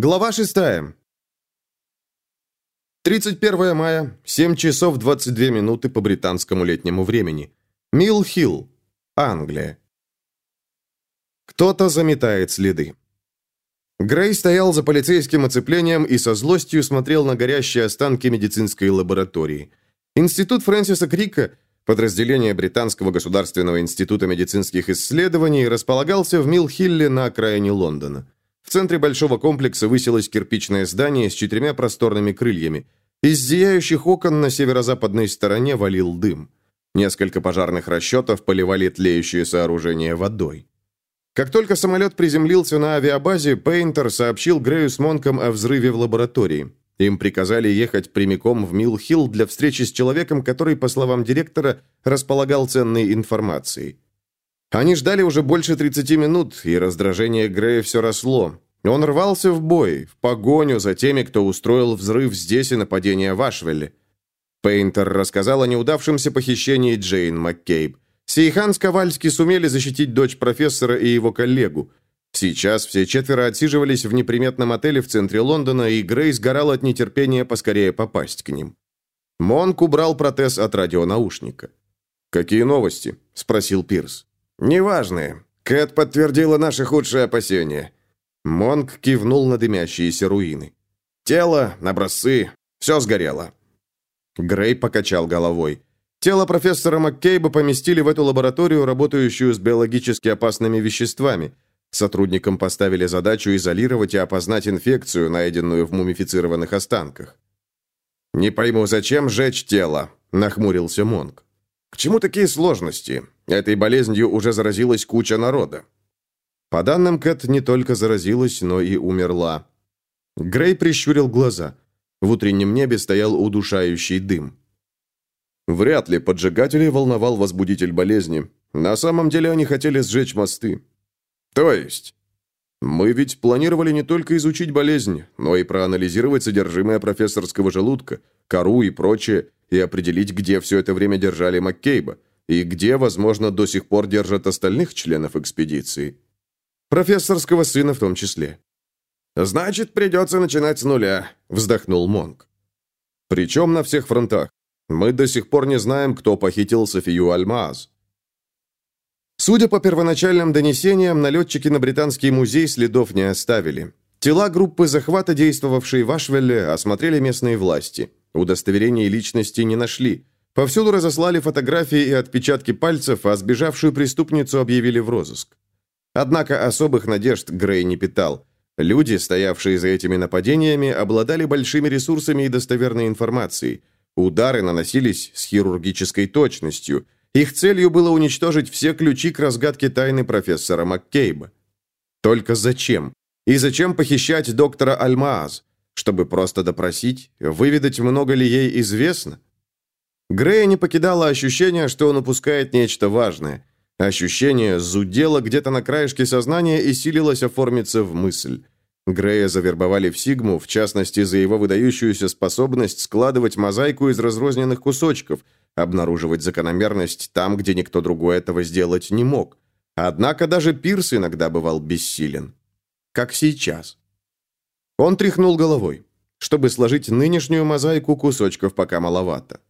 Глава 6. 31 мая, 7 часов 22 минуты по британскому летнему времени. Милл-Хилл, Англия. Кто-то заметает следы. Грей стоял за полицейским оцеплением и со злостью смотрел на горящие останки медицинской лаборатории. Институт Фрэнсиса Крика, подразделение Британского государственного института медицинских исследований, располагался в Милл-Хилле на окраине Лондона. В центре большого комплекса высилось кирпичное здание с четырьмя просторными крыльями. Из зияющих окон на северо-западной стороне валил дым. Несколько пожарных расчетов поливали тлеющее сооружение водой. Как только самолет приземлился на авиабазе, Пейнтер сообщил Грею с Монком о взрыве в лаборатории. Им приказали ехать прямиком в Милл-Хилл для встречи с человеком, который, по словам директора, располагал ценной информацией. Они ждали уже больше 30 минут, и раздражение Грея все росло. Он рвался в бой, в погоню за теми, кто устроил взрыв здесь и нападение в Ашвелле. Пейнтер рассказал о неудавшемся похищении Джейн Маккейб. Сейхан с Ковальски сумели защитить дочь профессора и его коллегу. Сейчас все четверо отсиживались в неприметном отеле в центре Лондона, и Грей сгорал от нетерпения поскорее попасть к ним. Монк убрал протез от радионаушника. «Какие новости?» – спросил Пирс. «Неважные. Кэт подтвердила наши худшие опасения». Монк кивнул на дымящиеся руины. «Тело, образцы, все сгорело». Грей покачал головой. Тело профессора Маккейба поместили в эту лабораторию, работающую с биологически опасными веществами. Сотрудникам поставили задачу изолировать и опознать инфекцию, найденную в мумифицированных останках. «Не пойму, зачем жечь тело?» – нахмурился Монк. «К чему такие сложности? Этой болезнью уже заразилась куча народа». По данным Кэт, не только заразилась, но и умерла. Грей прищурил глаза. В утреннем небе стоял удушающий дым. Вряд ли поджигателей волновал возбудитель болезни. На самом деле они хотели сжечь мосты. То есть? Мы ведь планировали не только изучить болезнь, но и проанализировать содержимое профессорского желудка, кору и прочее, и определить, где все это время держали Маккейба, и где, возможно, до сих пор держат остальных членов экспедиции. Профессорского сына в том числе. «Значит, придется начинать с нуля», — вздохнул Монк. «Причем на всех фронтах. Мы до сих пор не знаем, кто похитил Софию Альмаз. Судя по первоначальным донесениям, налетчики на Британский музей следов не оставили. Тела группы захвата, действовавшей в Ашвелле, осмотрели местные власти. Удостоверений личности не нашли. Повсюду разослали фотографии и отпечатки пальцев, а сбежавшую преступницу объявили в розыск. Однако особых надежд Грей не питал. Люди, стоявшие за этими нападениями, обладали большими ресурсами и достоверной информацией – Удары наносились с хирургической точностью. Их целью было уничтожить все ключи к разгадке тайны профессора Маккейба. Только зачем? И зачем похищать доктора Альмааз? Чтобы просто допросить, выведать, много ли ей известно? Грея не покидало ощущение, что он упускает нечто важное. Ощущение зудело где-то на краешке сознания и силилось оформиться в мысль. Грея завербовали в Сигму, в частности, за его выдающуюся способность складывать мозаику из разрозненных кусочков, обнаруживать закономерность там, где никто другой этого сделать не мог. Однако даже Пирс иногда бывал бессилен. Как сейчас. Он тряхнул головой. Чтобы сложить нынешнюю мозаику, кусочков пока маловато.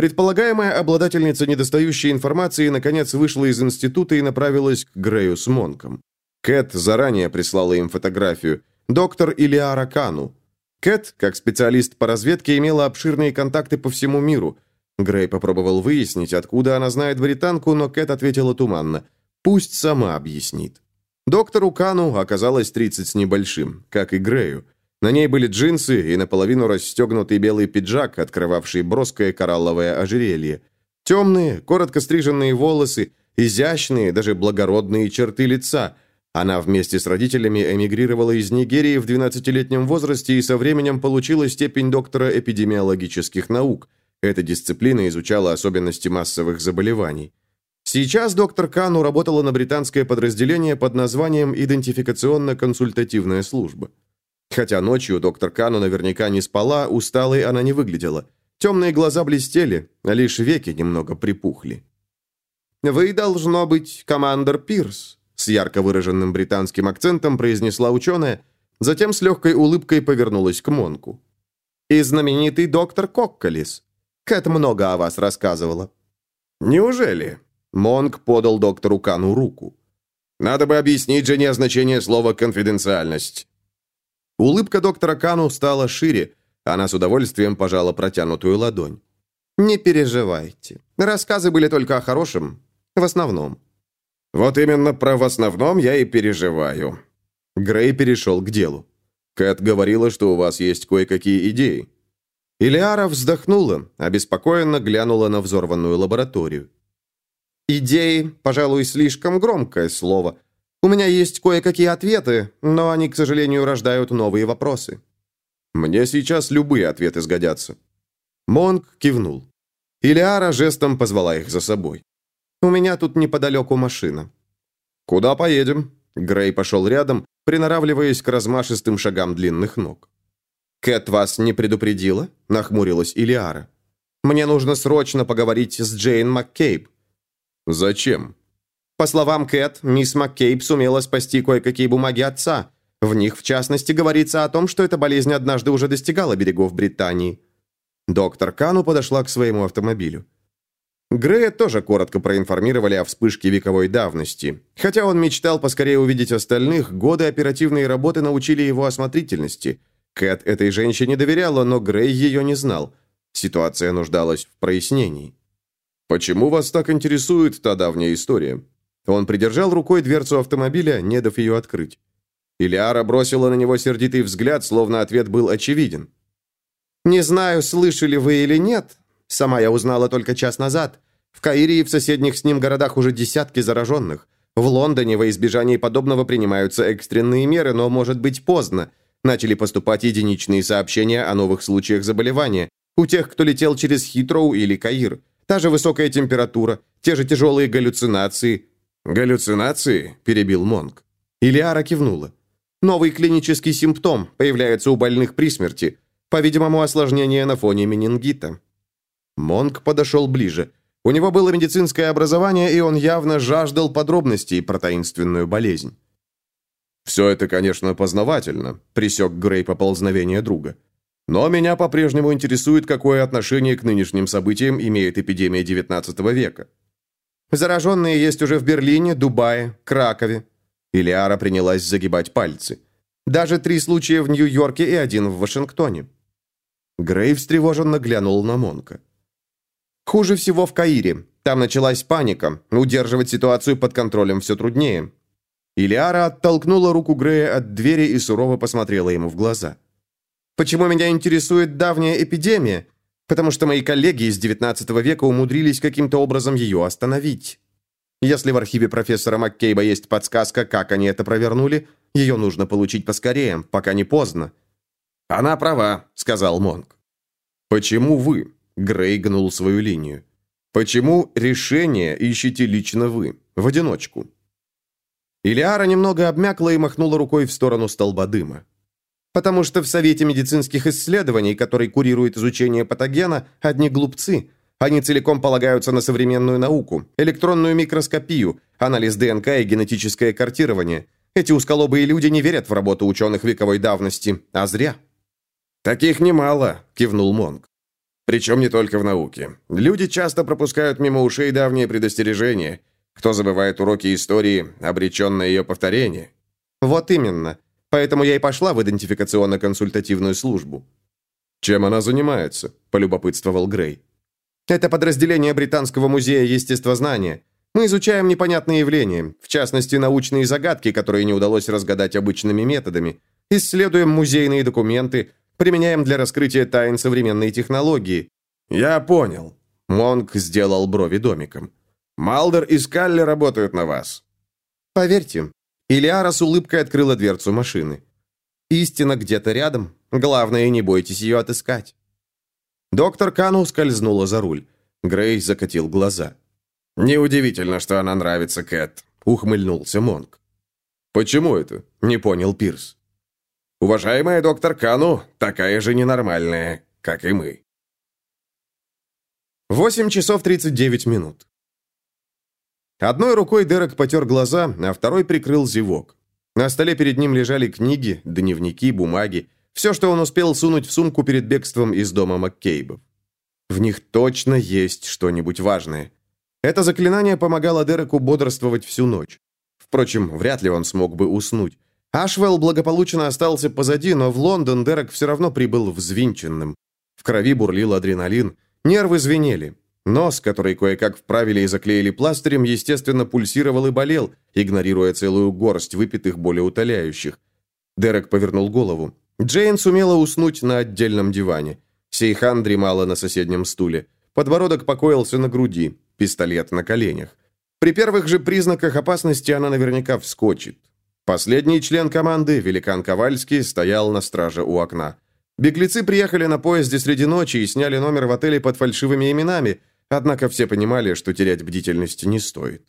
Предполагаемая обладательница недостающей информации наконец вышла из института и направилась к Грею с Монком. Кэт заранее прислала им фотографию. Доктор Илиара Кану. Кэт, как специалист по разведке, имела обширные контакты по всему миру. Грей попробовал выяснить, откуда она знает британку, но Кэт ответила туманно. «Пусть сама объяснит». Доктору Кану оказалось 30 с небольшим, как и Грею. На ней были джинсы и наполовину расстегнутый белый пиджак, открывавший броское коралловое ожерелье. Темные, коротко стриженные волосы, изящные, даже благородные черты лица – она вместе с родителями эмигрировала из Нигерии в 12-летнем возрасте и со временем получила степень доктора эпидемиологических наук. Эта дисциплина изучала особенности массовых заболеваний. Сейчас доктор Кану работала на британское подразделение под названием «Идентификационно-консультативная служба». Хотя ночью доктор Кану наверняка не спала, усталой она не выглядела. Темные глаза блестели, а лишь веки немного припухли. «Вы, должно быть, командор Пирс», с ярко выраженным британским акцентом произнесла ученая, затем с легкой улыбкой повернулась к Монку. «И знаменитый доктор Кокколис. Кэт много о вас рассказывала». «Неужели?» Монк подал доктору Кану руку. «Надо бы объяснить жене значение слова «конфиденциальность». Улыбка доктора Кану стала шире, она с удовольствием пожала протянутую ладонь. «Не переживайте. Рассказы были только о хорошем. В основном». «Вот именно про «в основном» я и переживаю». Грей перешел к делу. «Кэт говорила, что у вас есть кое-какие идеи». Илиара вздохнула, обеспокоенно глянула на взорванную лабораторию. «Идеи, пожалуй, слишком громкое слово. У меня есть кое-какие ответы, но они, к сожалению, рождают новые вопросы». «Мне сейчас любые ответы сгодятся». Монг кивнул. Илиара жестом позвала их за собой. «У меня тут неподалеку машина». «Куда поедем?» Грей пошел рядом, приноравливаясь к размашистым шагам длинных ног. «Кэт вас не предупредила?» – нахмурилась Илиара. «Мне нужно срочно поговорить с Джейн МакКейб». «Зачем?» По словам Кэт, мисс МакКейб сумела спасти кое-какие бумаги отца. В них, в частности, говорится о том, что эта болезнь однажды уже достигала берегов Британии. Доктор Кану подошла к своему автомобилю. Грея тоже коротко проинформировали о вспышке вековой давности. Хотя он мечтал поскорее увидеть остальных, годы оперативной работы научили его осмотрительности. Кэт этой женщине доверяла, но Грей ее не знал. Ситуация нуждалась в прояснении. «Почему вас так интересует та давняя история?» Он придержал рукой дверцу автомобиля, не дав ее открыть. Илиара бросила на него сердитый взгляд, словно ответ был очевиден. «Не знаю, слышали вы или нет, Сама я узнала только час назад. В Каире и в соседних с ним городах уже десятки зараженных. В Лондоне во избежание подобного принимаются экстренные меры, но может быть поздно. Начали поступать единичные сообщения о новых случаях заболевания. У тех, кто летел через Хитроу или Каир. Та же высокая температура, те же тяжелые галлюцинации. «Галлюцинации?» – перебил Монг. Илиара кивнула. «Новый клинический симптом появляется у больных при смерти. По-видимому, осложнение на фоне менингита. Монк подошел ближе. У него было медицинское образование, и он явно жаждал подробностей про таинственную болезнь. «Все это, конечно, познавательно», – присек Грей поползновение друга. «Но меня по-прежнему интересует, какое отношение к нынешним событиям имеет эпидемия XIX века». «Зараженные есть уже в Берлине, Дубае, Кракове». Илиара принялась загибать пальцы. «Даже три случая в Нью-Йорке и один в Вашингтоне». Грей встревоженно глянул на Монка. Хуже всего в Каире. Там началась паника. Удерживать ситуацию под контролем все труднее. Илиара оттолкнула руку Грея от двери и сурово посмотрела ему в глаза. «Почему меня интересует давняя эпидемия? Потому что мои коллеги из XIX века умудрились каким-то образом ее остановить. Если в архиве профессора Маккейба есть подсказка, как они это провернули, ее нужно получить поскорее, пока не поздно». «Она права», — сказал Монг. «Почему вы, Грей гнул свою линию. «Почему решение ищете лично вы, в одиночку?» Илиара немного обмякла и махнула рукой в сторону столба дыма. «Потому что в Совете медицинских исследований, который курирует изучение патогена, одни глупцы. Они целиком полагаются на современную науку, электронную микроскопию, анализ ДНК и генетическое картирование. Эти узколобые люди не верят в работу ученых вековой давности, а зря». «Таких немало», – кивнул Монг. Причем не только в науке. Люди часто пропускают мимо ушей давние предостережения. Кто забывает уроки истории, обречен на ее повторение. Вот именно. Поэтому я и пошла в идентификационно-консультативную службу. «Чем она занимается?» – полюбопытствовал Грей. «Это подразделение Британского музея естествознания. Мы изучаем непонятные явления, в частности, научные загадки, которые не удалось разгадать обычными методами. Исследуем музейные документы, Применяем для раскрытия тайн современной технологии». «Я понял». Монк сделал брови домиком. «Малдер и Скалли работают на вас». «Поверьте». Илиара с улыбкой открыла дверцу машины. «Истина где-то рядом. Главное, не бойтесь ее отыскать». Доктор Кану скользнула за руль. Грей закатил глаза. «Неудивительно, что она нравится Кэт», — ухмыльнулся Монк. «Почему это?» — не понял Пирс. Уважаемая доктор Кану такая же ненормальная, как и мы. 8 часов 39 минут. Одной рукой Дерек потер глаза, а второй прикрыл зевок. На столе перед ним лежали книги, дневники, бумаги, все, что он успел сунуть в сумку перед бегством из дома Маккейбов. В них точно есть что-нибудь важное. Это заклинание помогало Дереку бодрствовать всю ночь. Впрочем, вряд ли он смог бы уснуть. Ашвелл благополучно остался позади, но в Лондон Дерек все равно прибыл взвинченным. В крови бурлил адреналин, нервы звенели. Нос, который кое-как вправили и заклеили пластырем, естественно, пульсировал и болел, игнорируя целую горсть выпитых болеутоляющих. Дерек повернул голову. Джейн сумела уснуть на отдельном диване. Сейхан дремала на соседнем стуле. Подбородок покоился на груди, пистолет на коленях. При первых же признаках опасности она наверняка вскочит. Последний член команды, великан Ковальский, стоял на страже у окна. Беглецы приехали на поезде среди ночи и сняли номер в отеле под фальшивыми именами, однако все понимали, что терять бдительность не стоит.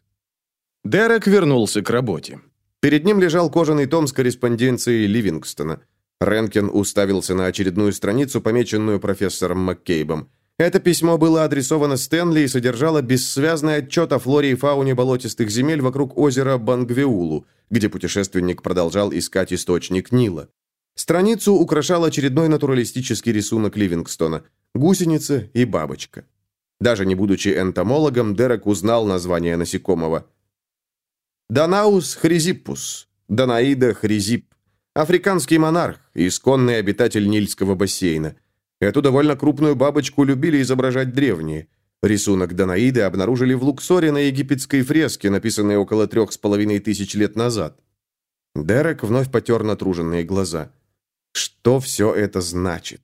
Дерек вернулся к работе. Перед ним лежал кожаный том с корреспонденцией Ливингстона. Ренкен уставился на очередную страницу, помеченную профессором Маккейбом. Это письмо было адресовано Стэнли и содержало бессвязный отчет о флоре и фауне болотистых земель вокруг озера Бангвеулу, где путешественник продолжал искать источник Нила. Страницу украшал очередной натуралистический рисунок Ливингстона – гусеница и бабочка. Даже не будучи энтомологом, Дерек узнал название насекомого. Данаус хризиппус, Данаида хризип, африканский монарх, исконный обитатель Нильского бассейна – Эту довольно крупную бабочку любили изображать древние. Рисунок Данаиды обнаружили в Луксоре на египетской фреске, написанной около трех с половиной тысяч лет назад. Дерек вновь потер натруженные глаза. Что все это значит?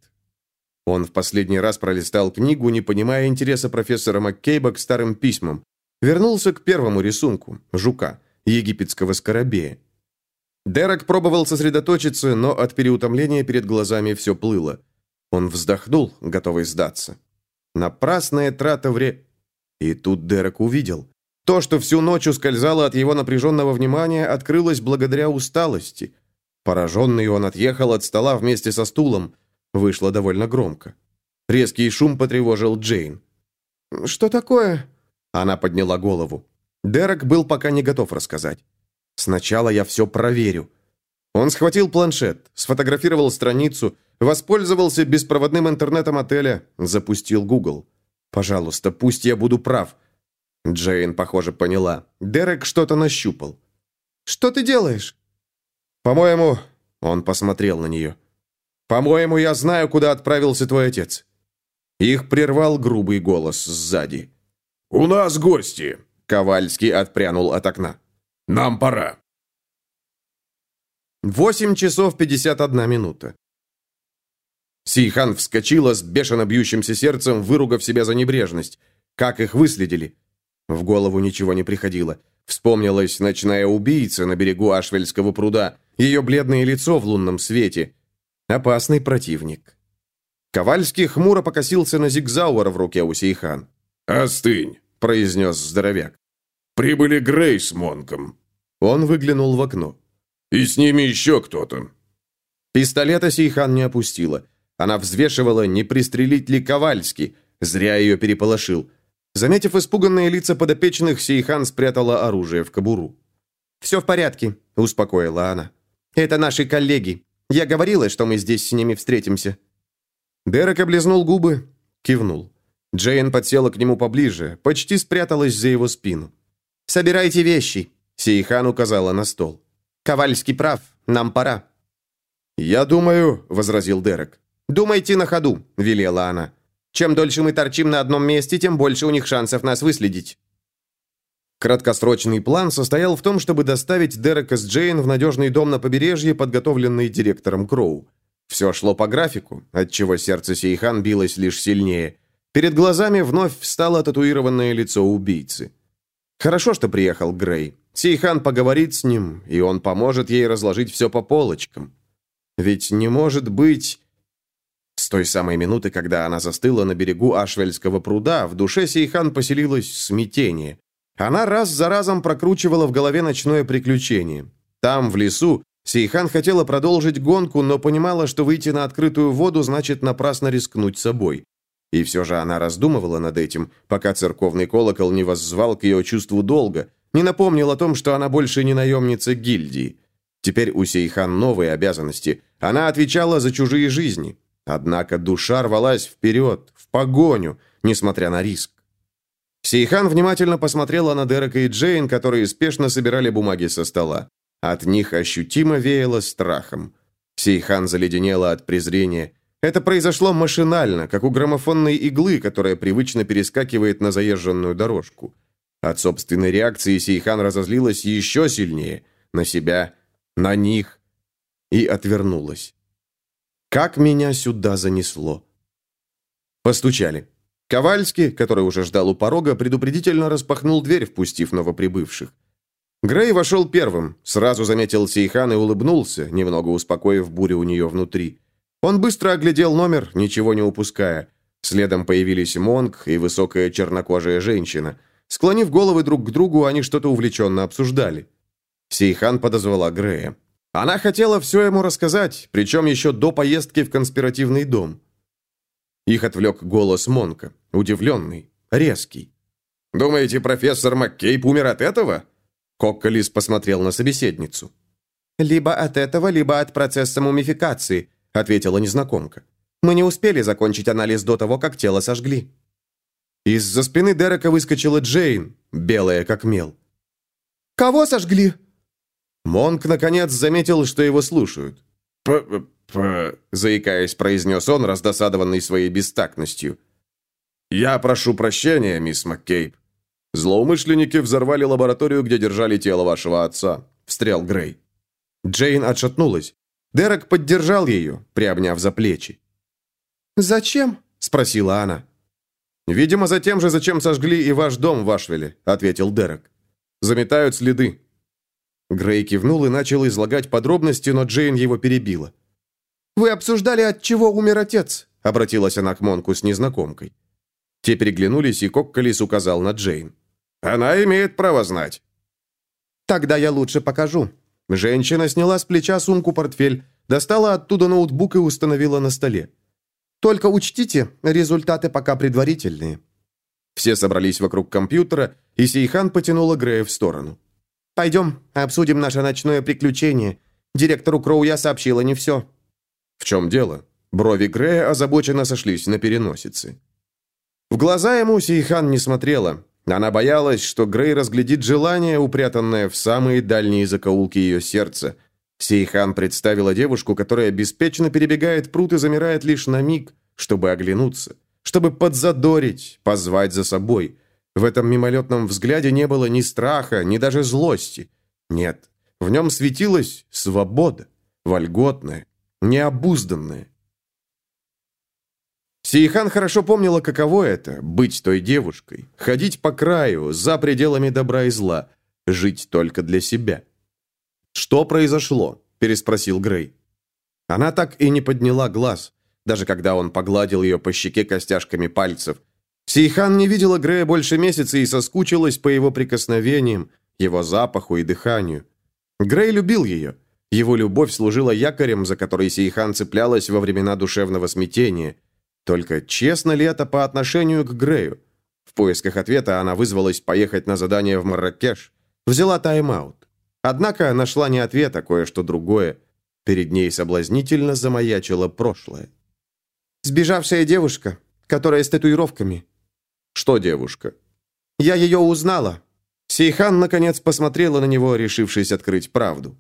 Он в последний раз пролистал книгу, не понимая интереса профессора Маккейба к старым письмам. Вернулся к первому рисунку – жука, египетского скоробея. Дерек пробовал сосредоточиться, но от переутомления перед глазами все плыло. Он вздохнул, готовый сдаться. Напрасная трата вре... И тут Дерек увидел. То, что всю ночь ускользало от его напряженного внимания, открылось благодаря усталости. Пораженный он отъехал от стола вместе со стулом. Вышло довольно громко. Резкий шум потревожил Джейн. «Что такое?» Она подняла голову. Дерек был пока не готов рассказать. «Сначала я все проверю». Он схватил планшет, сфотографировал страницу Воспользовался беспроводным интернетом отеля, запустил Google. Пожалуйста, пусть я буду прав. Джейн, похоже, поняла. Дерек что-то нащупал. Что ты делаешь? По-моему, он посмотрел на нее. По-моему, я знаю, куда отправился твой отец. Их прервал грубый голос сзади. У нас гости. Ковальский отпрянул от окна. Нам пора. Восемь часов пятьдесят одна минута. Сейхан вскочила с бешено бьющимся сердцем, выругав себя за небрежность. Как их выследили? В голову ничего не приходило. Вспомнилась ночная убийца на берегу Ашвельского пруда, ее бледное лицо в лунном свете. Опасный противник. Ковальский хмуро покосился на зигзауэр в руке у Сейхан. «Остынь», — произнес здоровяк. «Прибыли Грей с Монком». Он выглянул в окно. «И с ними еще кто-то». Пистолета Сейхан не опустила. Она взвешивала, не пристрелить ли Ковальски. Зря ее переполошил. Заметив испуганные лица подопечных, Сейхан спрятала оружие в кобуру. «Все в порядке», — успокоила она. «Это наши коллеги. Я говорила, что мы здесь с ними встретимся». Дерек облизнул губы, кивнул. Джейн подсела к нему поближе, почти спряталась за его спину. «Собирайте вещи», — Сейхан указала на стол. «Ковальский прав, нам пора». «Я думаю», — возразил Дерек, «Думайте на ходу», — велела она. «Чем дольше мы торчим на одном месте, тем больше у них шансов нас выследить». Краткосрочный план состоял в том, чтобы доставить Дерека с Джейн в надежный дом на побережье, подготовленный директором Кроу. Все шло по графику, отчего сердце Сейхан билось лишь сильнее. Перед глазами вновь встало татуированное лицо убийцы. Хорошо, что приехал Грей. Сейхан поговорит с ним, и он поможет ей разложить все по полочкам. Ведь не может быть... С той самой минуты, когда она застыла на берегу Ашвельского пруда, в душе Сейхан поселилось смятение. Она раз за разом прокручивала в голове ночное приключение. Там, в лесу, Сейхан хотела продолжить гонку, но понимала, что выйти на открытую воду значит напрасно рискнуть собой. И все же она раздумывала над этим, пока церковный колокол не воззвал к ее чувству долга, не напомнил о том, что она больше не наемница гильдии. Теперь у Сейхан новые обязанности. Она отвечала за чужие жизни. Однако душа рвалась вперед, в погоню, несмотря на риск. Сейхан внимательно посмотрела на Дерека и Джейн, которые спешно собирали бумаги со стола. От них ощутимо веяло страхом. Сейхан заледенела от презрения. Это произошло машинально, как у граммофонной иглы, которая привычно перескакивает на заезженную дорожку. От собственной реакции Сейхан разозлилась еще сильнее. На себя, на них. И отвернулась. Как меня сюда занесло? Постучали. Ковальский, который уже ждал у порога, предупредительно распахнул дверь, впустив новоприбывших. Грей вошел первым, сразу заметил Сейхан и улыбнулся, немного успокоив бурю у нее внутри. Он быстро оглядел номер, ничего не упуская. Следом появились Монг и высокая чернокожая женщина. Склонив головы друг к другу, они что-то увлеченно обсуждали. Сейхан подозвала Грея. Она хотела все ему рассказать, причем еще до поездки в конспиративный дом. Их отвлек голос Монка, удивленный, резкий. «Думаете, профессор Маккейп умер от этого?» Кокколис посмотрел на собеседницу. «Либо от этого, либо от процесса мумификации», ответила незнакомка. «Мы не успели закончить анализ до того, как тело сожгли». Из-за спины Дерека выскочила Джейн, белая как мел. «Кого сожгли?» Монк, наконец, заметил, что его слушают. «П-п-п...» — заикаясь, произнес он, раздосадованный своей бестактностью. «Я прошу прощения, мисс Маккейб. Злоумышленники взорвали лабораторию, где держали тело вашего отца», — встрял Грей. Джейн отшатнулась. Дерек поддержал ее, приобняв за плечи. «Зачем?» — спросила она. «Видимо, за тем же, зачем сожгли и ваш дом в Ашвиле», — ответил Дерек. «Заметают следы». Грей кивнул и начал излагать подробности, но Джейн его перебила. «Вы обсуждали, от чего умер отец?» — обратилась она к Монку с незнакомкой. Те переглянулись, и Кокколис указал на Джейн. «Она имеет право знать». «Тогда я лучше покажу». Женщина сняла с плеча сумку-портфель, достала оттуда ноутбук и установила на столе. «Только учтите, результаты пока предварительные». Все собрались вокруг компьютера, и Сейхан потянула Грея в сторону. «Пойдем, обсудим наше ночное приключение. Директору Кроу я сообщила не все». «В чем дело?» Брови Грея озабоченно сошлись на переносице. В глаза ему Сейхан не смотрела. Она боялась, что Грей разглядит желание, упрятанное в самые дальние закоулки ее сердца. Сейхан представила девушку, которая беспечно перебегает пруд и замирает лишь на миг, чтобы оглянуться, чтобы подзадорить, позвать за собой. В этом мимолетном взгляде не было ни страха, ни даже злости. Нет, в нем светилась свобода, вольготная, необузданная. Сейхан хорошо помнила, каково это – быть той девушкой, ходить по краю, за пределами добра и зла, жить только для себя. «Что произошло?» – переспросил Грей. Она так и не подняла глаз, даже когда он погладил ее по щеке костяшками пальцев. Сейхан не видела Грея больше месяца и соскучилась по его прикосновениям, его запаху и дыханию. Грей любил ее. Его любовь служила якорем, за который Сейхан цеплялась во времена душевного смятения – только честно ли это по отношению к Грею? В поисках ответа она вызвалась поехать на задание в Марракеш. Взяла тайм-аут. Однако нашла не ответ, а кое-что другое. Перед ней соблазнительно замаячило прошлое. «Сбежавшая девушка, которая с татуировками». «Что девушка?» «Я ее узнала». Сейхан, наконец, посмотрела на него, решившись открыть правду.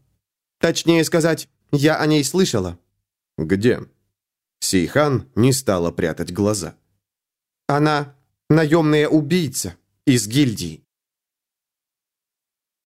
«Точнее сказать, я о ней слышала». «Где?» Сейхан не стала прятать глаза. «Она наемная убийца из гильдии».